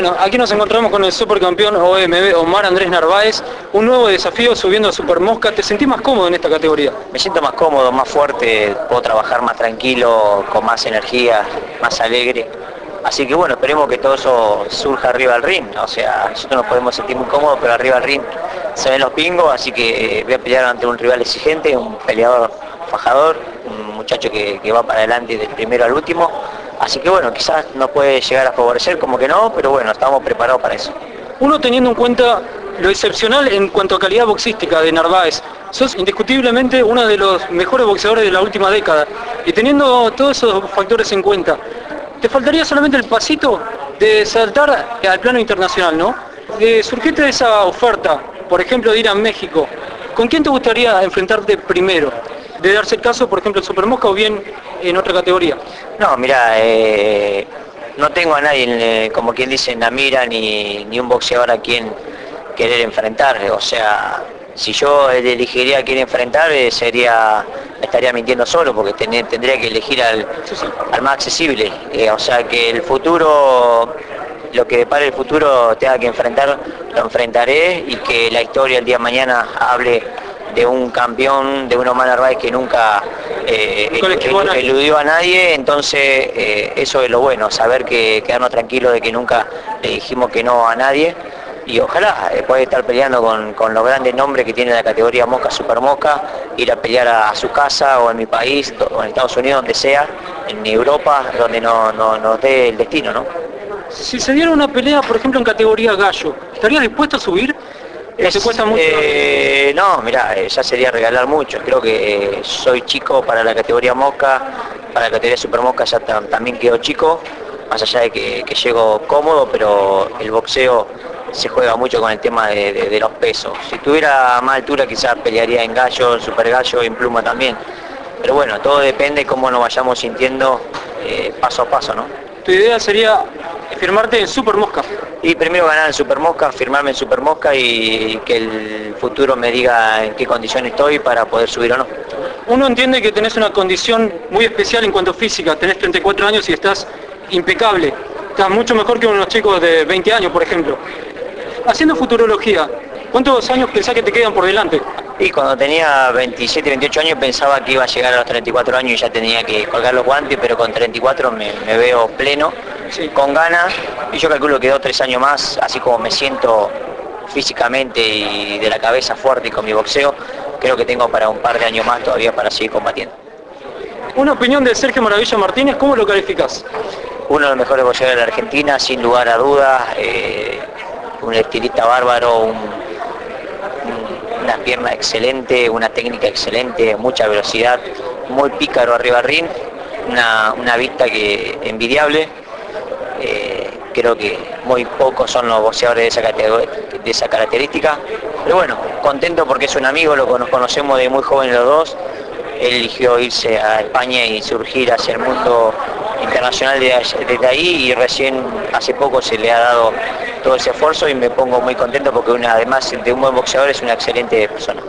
Bueno, aquí nos encontramos con el supercampeón OMB Omar Andrés Narváez, un nuevo desafío subiendo a Super Mosca. ¿Te sentís más cómodo en esta categoría? Me siento más cómodo, más fuerte, puedo trabajar más tranquilo, con más energía, más alegre. Así que bueno, esperemos que todo eso surja arriba del ring. O sea, nosotros nos podemos sentir muy cómodos, pero arriba del ring se ven los pingos, así que voy a pelear ante un rival exigente, un peleador fajador, un muchacho que, que va para adelante del primero al último Así que bueno, quizás nos puede llegar a favorecer, como que no, pero bueno, estamos preparados para eso. Uno teniendo en cuenta lo excepcional en cuanto a calidad boxística de Narváez, sos indiscutiblemente uno de los mejores boxeadores de la última década. Y teniendo todos esos factores en cuenta, te faltaría solamente el pasito de saltar al plano internacional, ¿no? De surgirte esa oferta, por ejemplo, de ir a México, ¿con quién te gustaría enfrentarte primero? de darse el caso, por ejemplo, el Supermosca o bien en otra categoría? No, mira, eh, no tengo a nadie, eh, como quien dice, en la mira, ni, ni un boxeador a quien querer enfrentar. O sea, si yo elegiría a quien enfrentar, eh, sería estaría mintiendo solo, porque tendría que elegir al, al más accesible. o sea, que el futuro lo que para el futuro tenga que enfrentar, lo enfrentaré y que la historia el día de mañana hable de un campeón, de un Omar Narváez que nunca eh, eludió a nadie, entonces eh, eso es lo bueno, saber que quedarnos tranquilos de que nunca le dijimos que no a nadie y ojalá eh, pueda estar peleando con, los grandes nombres que tiene la categoría Mosca, Super Mosca, ir a pelear a, su casa o en mi país, o en Estados Unidos, donde sea, en Europa, donde no, nos dé el destino, ¿no? Si se diera una pelea, por ejemplo, en categoría gallo, ¿estaría dispuesto a subir? Eh, no, mira, eh, ya sería regalar mucho. Creo que eh, soy chico para la categoría Mosca, para la categoría Super Mosca ya también quedo chico, más allá de que, llego cómodo, pero el boxeo se juega mucho con el tema de, los pesos. Si tuviera más altura quizás pelearía en gallo, super gallo, en pluma también. Pero bueno, todo depende de cómo nos vayamos sintiendo paso a paso, ¿no? Tu idea sería firmarte en Super Mosca. Y primero ganar en Super Mosca, firmarme en Super Mosca y que el futuro me diga en qué condición estoy para poder subir o no. Uno entiende que tenés una condición muy especial en cuanto a física, tenés 34 años y estás impecable. Estás mucho mejor que unos chicos de 20 años, por ejemplo. Haciendo futurología, ¿cuántos años pensás que te quedan por delante? Y cuando tenía 27, 28 años pensaba que iba a llegar a los 34 años y ya tenía que colgar los guantes, pero con 34 me, veo pleno, con ganas, y yo calculo que dos, tres años más, así como me siento físicamente y de la cabeza fuerte y con mi boxeo, creo que tengo para un par de años más todavía para seguir combatiendo. Una opinión de Sergio Maravilla Martínez, ¿cómo lo calificas? Uno de los mejores boxeadores de la Argentina, sin lugar a dudas, eh, un estilista bárbaro, un una pierna excelente, una técnica excelente, mucha velocidad, muy pícaro arriba ring, una, una vista que envidiable. Eh, creo que muy pocos son los boxeadores de esa, de esa característica. Pero bueno, contento porque es un amigo, lo nos conocemos de muy joven los dos. Él eligió irse a España y surgir hacia el mundo internacional desde ahí y recién hace poco se le ha dado todo ese esfuerzo y me pongo muy contento porque una, además de un buen boxeador es una excelente persona.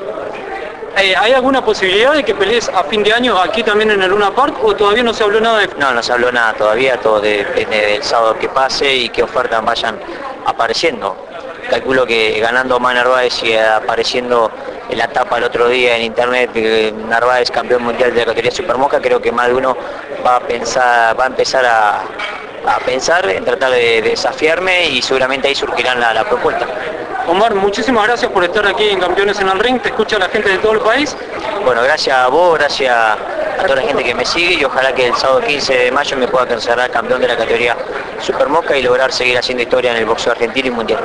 Eh, ¿Hay alguna posibilidad de que pelees a fin de año aquí también en el Luna Park o todavía no se habló nada de No, no se habló nada todavía, todo depende del sábado que pase y qué ofertas vayan apareciendo. Calculo que ganando más Narváez y apareciendo en la tapa el otro día en internet Narváez campeón mundial de la categoría Supermoca, creo que más de uno va a pensar, va a empezar a, pensar en tratar de, desafiarme y seguramente ahí surgirán la, propuesta. Omar, muchísimas gracias por estar aquí en Campeones en el Ring, te escucha la gente de todo el país. Bueno, gracias a vos, gracias a toda la gente que me sigue y ojalá que el sábado 15 de mayo me pueda considerar campeón de la categoría Supermosca y lograr seguir haciendo historia en el boxeo argentino y mundial.